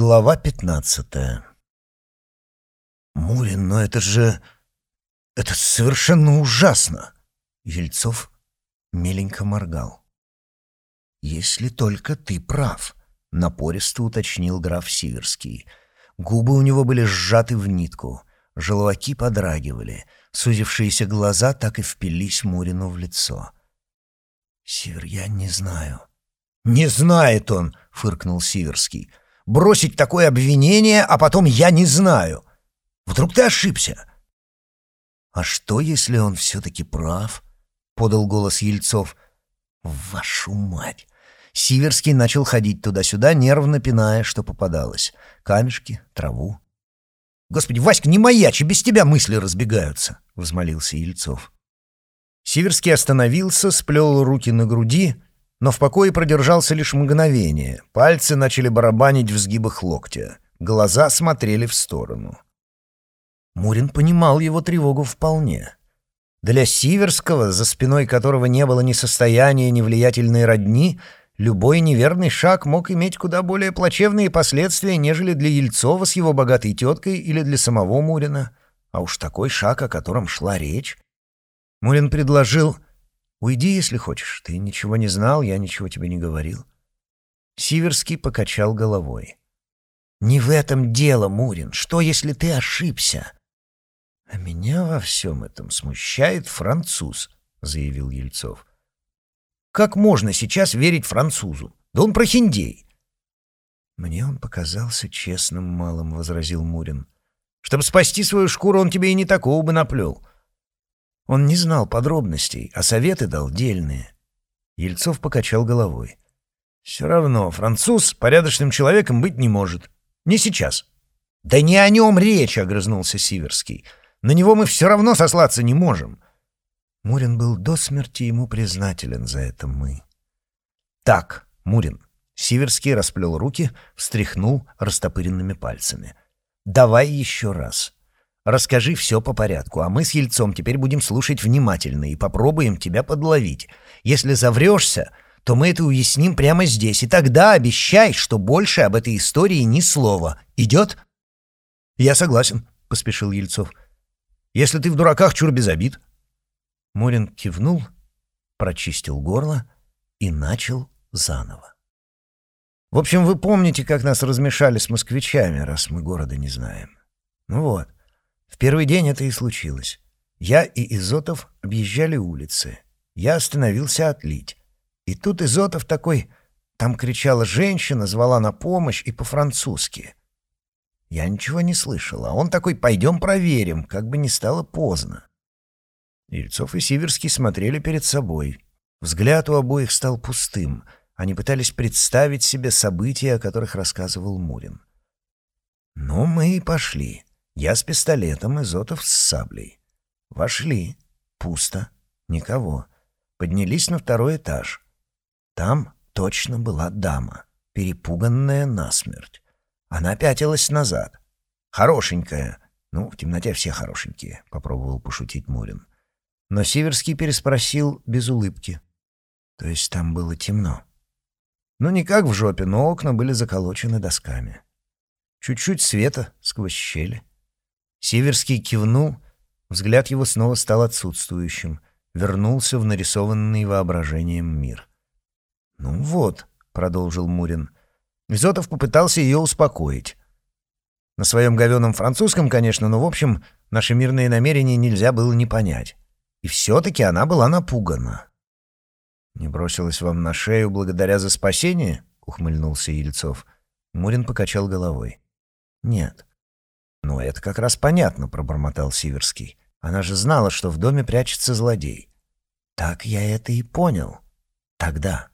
Глава пятнадцатая «Мурин, но это же... это совершенно ужасно!» Ельцов меленько моргал. «Если только ты прав», — напористо уточнил граф Сиверский. Губы у него были сжаты в нитку, желваки подрагивали, сузившиеся глаза так и впились Мурину в лицо. «Сивер, я не знаю». «Не знает он!» — фыркнул Сиверский бросить такое обвинение, а потом «я не знаю». Вдруг ты ошибся?» «А что, если он все-таки прав?» — подал голос Ельцов. «Вашу мать!» Сиверский начал ходить туда-сюда, нервно пиная, что попадалось. Камешки, траву. «Господи, Васька, не маячи, без тебя мысли разбегаются!» — взмолился Ельцов. Сиверский остановился, сплел руки на груди но в покое продержался лишь мгновение. Пальцы начали барабанить в сгибах локтя. Глаза смотрели в сторону. Мурин понимал его тревогу вполне. Для Сиверского, за спиной которого не было ни состояния, ни влиятельной родни, любой неверный шаг мог иметь куда более плачевные последствия, нежели для Ельцова с его богатой теткой или для самого Мурина. А уж такой шаг, о котором шла речь. Мурин предложил Уйди, если хочешь. Ты ничего не знал, я ничего тебе не говорил. Сиверский покачал головой. «Не в этом дело, Мурин. Что, если ты ошибся?» «А меня во всем этом смущает француз», — заявил Ельцов. «Как можно сейчас верить французу? Да он прохиндей!» «Мне он показался честным малым», — возразил Мурин. «Чтобы спасти свою шкуру, он тебе и не такого бы наплел. Он не знал подробностей, а советы дал дельные. Ельцов покачал головой. «Все равно француз порядочным человеком быть не может. Не сейчас». «Да не о нем речь!» — огрызнулся Сиверский. «На него мы все равно сослаться не можем». Мурин был до смерти ему признателен за это мы. «Так, Мурин». Сиверский расплел руки, встряхнул растопыренными пальцами. «Давай еще раз. Расскажи все по порядку, а мы с Ельцом теперь будем слушать внимательно и попробуем тебя подловить. Если заврешься, то мы это уясним прямо здесь, и тогда обещай, что больше об этой истории ни слова. Идет?» «Я согласен», — поспешил Ельцов. «Если ты в дураках, чур без обид». Мурин кивнул, прочистил горло и начал заново. «В общем, вы помните, как нас размешали с москвичами, раз мы города не знаем. Ну вот». В первый день это и случилось. Я и Изотов объезжали улицы. Я остановился отлить. И тут Изотов такой... Там кричала женщина, звала на помощь и по-французски. Я ничего не слышал, а он такой «пойдем проверим», как бы не стало поздно. Ельцов и Сиверский смотрели перед собой. Взгляд у обоих стал пустым. Они пытались представить себе события, о которых рассказывал Мурин. «Ну, мы и пошли». Я с пистолетом, Изотов с саблей. Вошли. Пусто. Никого. Поднялись на второй этаж. Там точно была дама, перепуганная насмерть. Она пятилась назад. Хорошенькая. Ну, в темноте все хорошенькие, — попробовал пошутить Мурин. Но Сиверский переспросил без улыбки. То есть там было темно. Ну, не как в жопе, но окна были заколочены досками. Чуть-чуть света сквозь щели. Северский кивнул, взгляд его снова стал отсутствующим, вернулся в нарисованный воображением мир. «Ну вот», — продолжил Мурин, — Изотов попытался ее успокоить. На своем говеном французском, конечно, но, в общем, наши мирные намерения нельзя было не понять. И все-таки она была напугана. «Не бросилась вам на шею благодаря за спасение?» — ухмыльнулся Ельцов. Мурин покачал головой. «Нет. «Ну, это как раз понятно», — пробормотал Сиверский. «Она же знала, что в доме прячется злодей». «Так я это и понял. Тогда».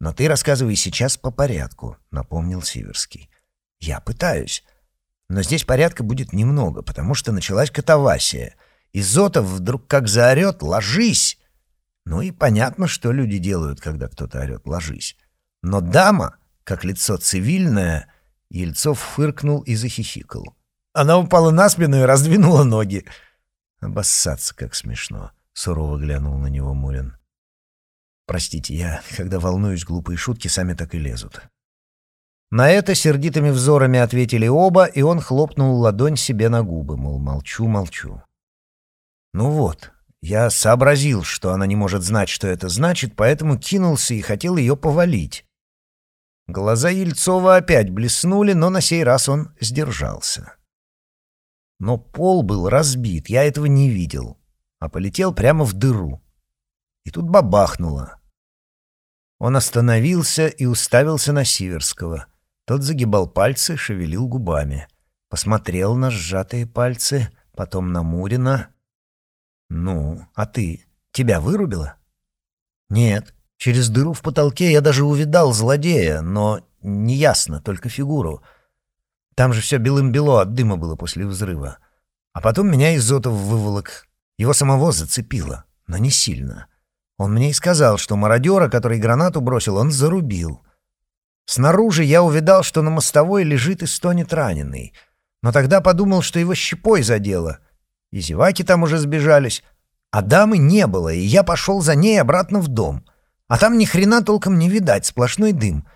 «Но ты рассказывай сейчас по порядку», — напомнил Сиверский. «Я пытаюсь. Но здесь порядка будет немного, потому что началась катавасия. Изотов вдруг как заорет «Ложись!» Ну и понятно, что люди делают, когда кто-то орет «Ложись!» Но дама, как лицо цивильное, Ельцов фыркнул и захихикал. Она упала на спину и раздвинула ноги. Обоссаться как смешно, — сурово глянул на него Мурин. Простите, я, когда волнуюсь, глупые шутки сами так и лезут. На это сердитыми взорами ответили оба, и он хлопнул ладонь себе на губы, мол, молчу, молчу. Ну вот, я сообразил, что она не может знать, что это значит, поэтому кинулся и хотел ее повалить. Глаза Ельцова опять блеснули, но на сей раз он сдержался. Но пол был разбит, я этого не видел, а полетел прямо в дыру. И тут бабахнуло. Он остановился и уставился на Сиверского. Тот загибал пальцы, шевелил губами. Посмотрел на сжатые пальцы, потом на Мурина. «Ну, а ты? Тебя вырубило?» «Нет. Через дыру в потолке я даже увидал злодея, но неясно, только фигуру. Там же все белым-бело от дыма было после взрыва. А потом меня Изотов выволок. Его самого зацепило, но не сильно. Он мне и сказал, что мародера, который гранату бросил, он зарубил. Снаружи я увидал, что на мостовой лежит и стонет раненый. Но тогда подумал, что его щепой задело. И зеваки там уже сбежались. А дамы не было, и я пошел за ней обратно в дом. А там ни хрена толком не видать, сплошной дым.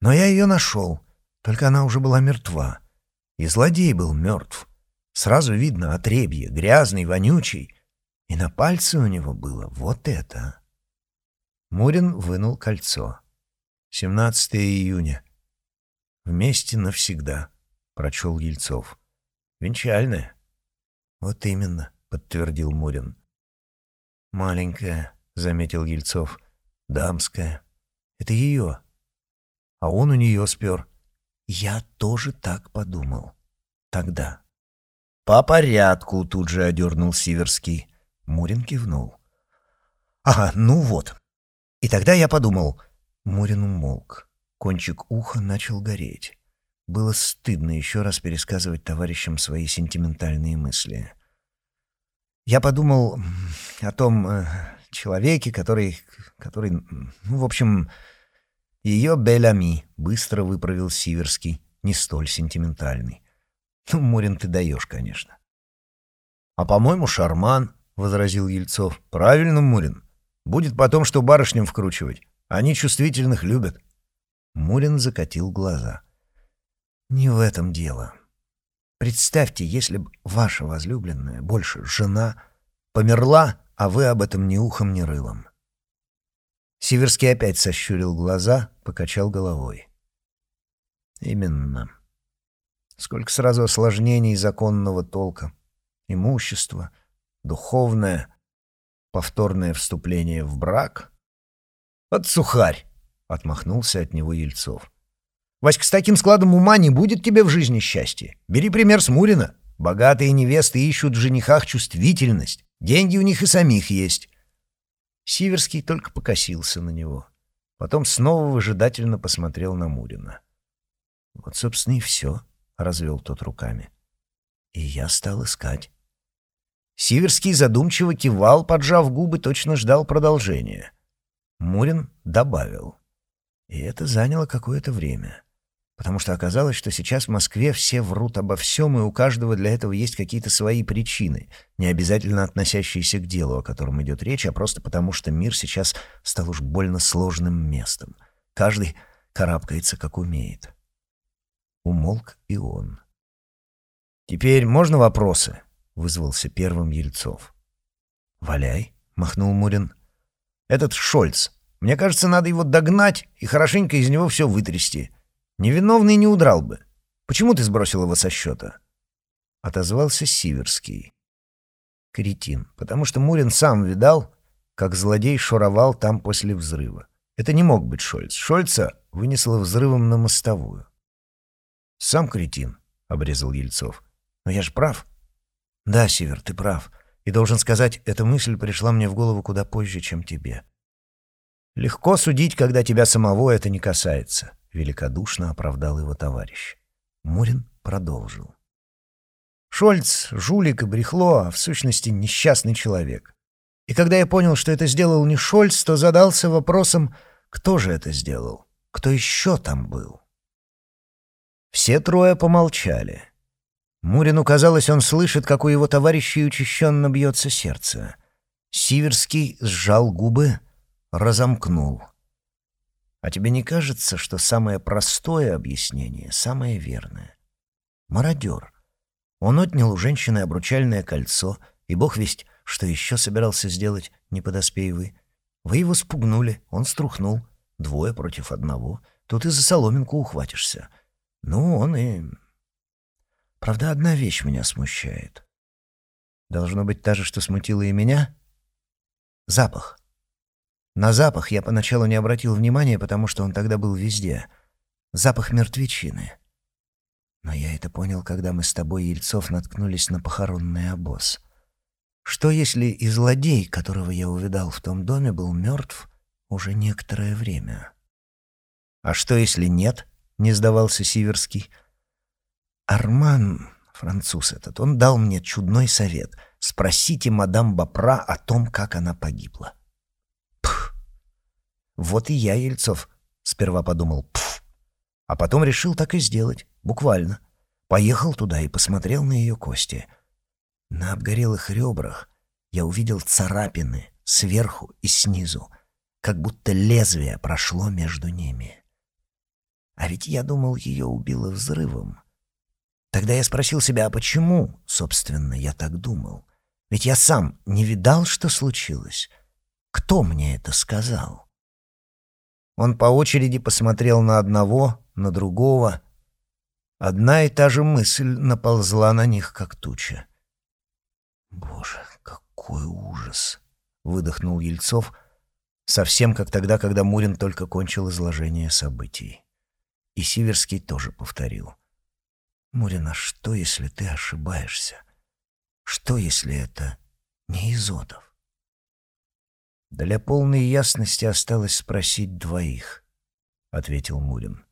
Но я ее нашел. Только она уже была мертва. И злодей был мертв. Сразу видно отребье, грязный, вонючий. И на пальце у него было вот это. Мурин вынул кольцо. 17 июня. «Вместе навсегда», — прочел Ельцов. «Венчальное». «Вот именно», — подтвердил Мурин. «Маленькая», — заметил Ельцов. «Дамская. Это ее. А он у нее спер. Я тоже так подумал. Тогда. По порядку, тут же одернул Сиверский. Мурин кивнул. Ага, ну вот. И тогда я подумал... Мурин умолк. Кончик уха начал гореть. Было стыдно еще раз пересказывать товарищам свои сентиментальные мысли. Я подумал о том э, человеке, который... который... Ну, в общем, ее Белями быстро выправил Сиверский, не столь сентиментальный. Ну, Мурин, ты даешь, конечно. — А, по-моему, шарман, — возразил Ельцов. — Правильно, Мурин. Будет потом, что барышням вкручивать. Они чувствительных любят. Мурин закатил глаза. — Не в этом дело. Представьте, если бы ваша возлюбленная, больше жена, померла, а вы об этом ни ухом, ни рылом. Сиверский опять сощурил глаза, покачал головой. Именно. Сколько сразу осложнений законного толка. Имущество, духовное, повторное вступление в брак. «Вот сухарь!» — отмахнулся от него Ельцов. «Васька, с таким складом ума не будет тебе в жизни счастья. Бери пример с Мурина. Богатые невесты ищут в женихах чувствительность. Деньги у них и самих есть. Сиверский только покосился на него. Потом снова выжидательно посмотрел на Мурина. «Вот, собственно, и все», — развел тот руками. И я стал искать. Сиверский задумчиво кивал, поджав губы, точно ждал продолжения. Мурин добавил. И это заняло какое-то время потому что оказалось, что сейчас в Москве все врут обо всем, и у каждого для этого есть какие-то свои причины, не обязательно относящиеся к делу, о котором идет речь, а просто потому, что мир сейчас стал уж больно сложным местом. Каждый карабкается, как умеет. Умолк и он. «Теперь можно вопросы?» — вызвался первым Ельцов. «Валяй», — махнул Мурин. «Этот Шольц. Мне кажется, надо его догнать и хорошенько из него все вытрясти». Невиновный не удрал бы. Почему ты сбросил его со счета?» Отозвался Сиверский. Кретин, потому что Мурин сам видал, как злодей шуровал там после взрыва. Это не мог быть Шольц. Шольца вынесло взрывом на мостовую. «Сам кретин», — обрезал Ельцов. «Но я же прав». «Да, Сивер, ты прав. И должен сказать, эта мысль пришла мне в голову куда позже, чем тебе». «Легко судить, когда тебя самого это не касается великодушно оправдал его товарищ. Мурин продолжил. Шольц — жулик и брехло, а в сущности несчастный человек. И когда я понял, что это сделал не Шольц, то задался вопросом, кто же это сделал, кто еще там был. Все трое помолчали. Мурину казалось, он слышит, как у его товарищей учащенно бьется сердце. Сиверский сжал губы, разомкнул — А тебе не кажется, что самое простое объяснение самое верное? Мародер. Он отнял у женщины обручальное кольцо, и бог весть, что еще собирался сделать, не подоспей вы. Вы его спугнули, он струхнул. Двое против одного. Тут и за соломинку ухватишься. Ну, он и... Правда, одна вещь меня смущает. Должно быть та же, что смутила и меня? Запах. На запах я поначалу не обратил внимания, потому что он тогда был везде. Запах мертвечины. Но я это понял, когда мы с тобой, Ельцов, наткнулись на похоронный обоз. Что если и злодей, которого я увидал в том доме, был мертв уже некоторое время? А что если нет? Не сдавался Сиверский. Арман, француз этот, он дал мне чудной совет. Спросите мадам Бапра о том, как она погибла. Вот и я, Ельцов, сперва подумал «пф», а потом решил так и сделать, буквально. Поехал туда и посмотрел на ее кости. На обгорелых ребрах я увидел царапины сверху и снизу, как будто лезвие прошло между ними. А ведь я думал, ее убило взрывом. Тогда я спросил себя, а почему, собственно, я так думал? Ведь я сам не видал, что случилось. Кто мне это сказал? Он по очереди посмотрел на одного, на другого. Одна и та же мысль наползла на них, как туча. «Боже, какой ужас!» — выдохнул Ельцов, совсем как тогда, когда Мурин только кончил изложение событий. И Сиверский тоже повторил. «Мурин, а что, если ты ошибаешься? Что, если это не Изотов?» «Для полной ясности осталось спросить двоих», — ответил Мурин.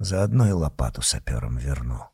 «Заодно и лопату сапером верну».